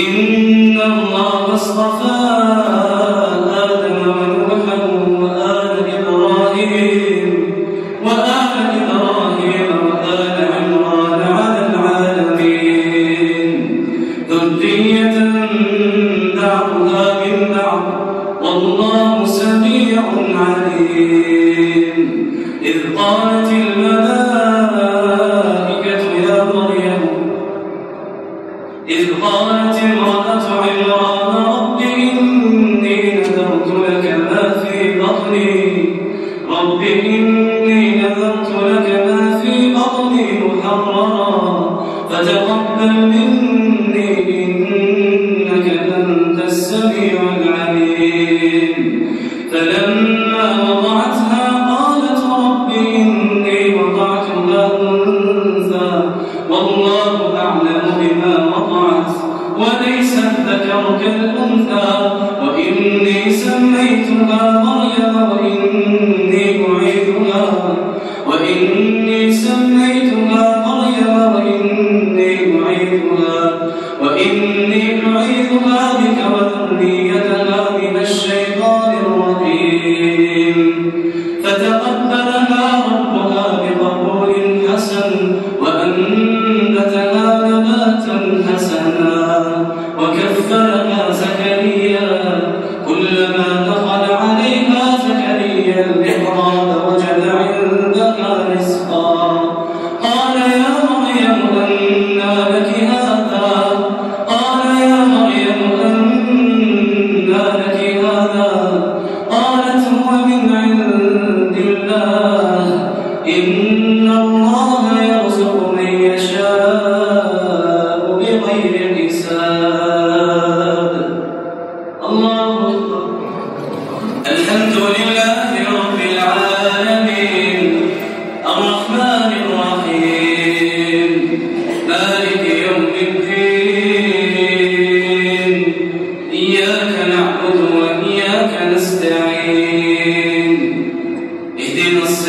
إن الله اصطفى آدم وآل إبراهيم وآل إبراهيم وآل عمران على العالمين. ذرية من والله سميع عليم. إذ قالت الملائكة إذ قالت امرأة عمران رب إني نذرت لك ما في بطني. محررا. فتقبل مني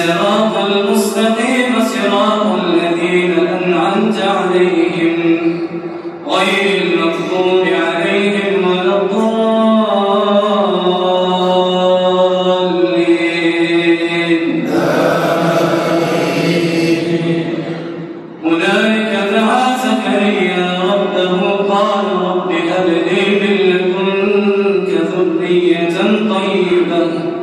الصراط المستقيم صراط الذين أنعمت عليهم غير المغضوب عليهم ولا الضالين. أولئك دعا زكريا ربه قال رب هب لي من لدنك ذرية طيبة.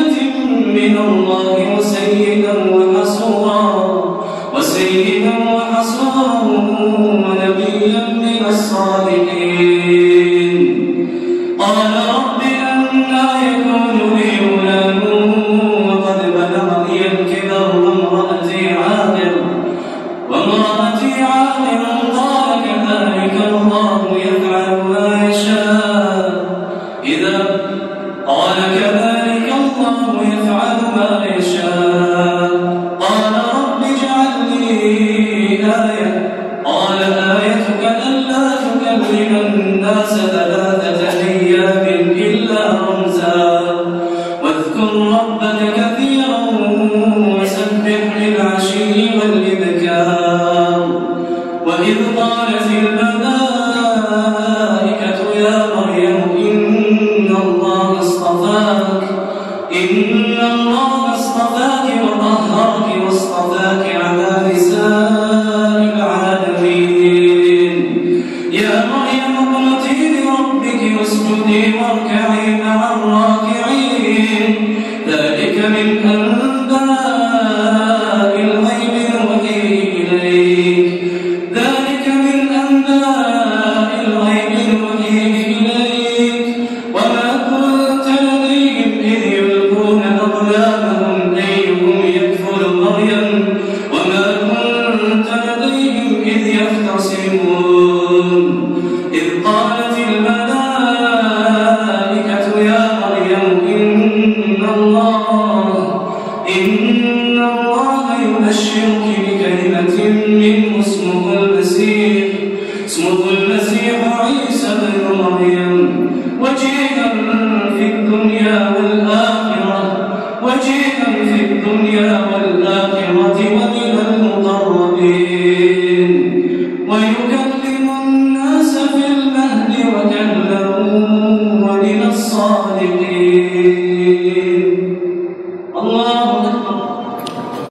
الله وسيدا وحصورا وسيدا وحصورا الصالحين. قال رب فسد لها وجيها في الدنيا والآخرة